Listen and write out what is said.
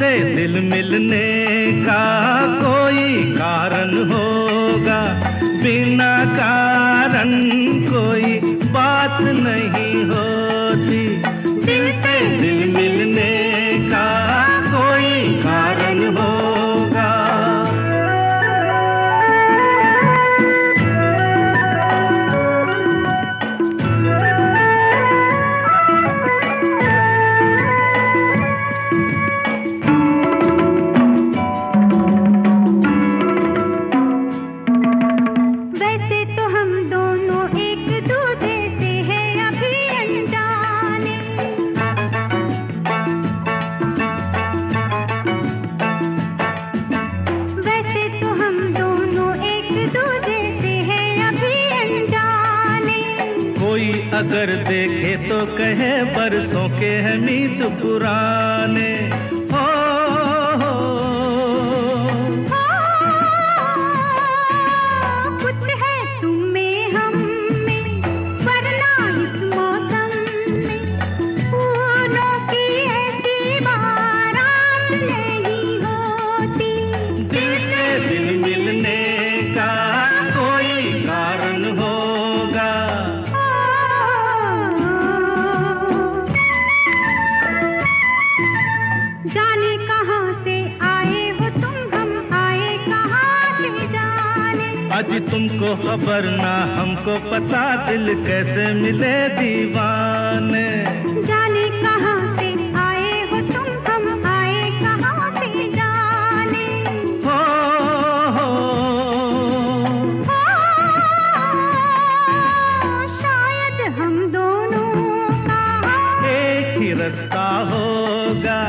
मिलने का कोई कारण होगा। बिना कारण कोई बात नहीं होती कोई अगर देखे तो कहे बरसों के हैं मीत पुराने। हो, हो, कुछ है तुम में हम में वरना इस मौसम में। फूलों की ऐसी बारात नहीं होती। दिल से दिल मिलने का आज तुमको खबर ना हमको पता दिल कैसे मिले दीवान। जाने कहाँ से आए हो तुम हम आए कहाँ से जाने। हो, हो, शायद हम दोनों का। एक ही रास्ता होगा।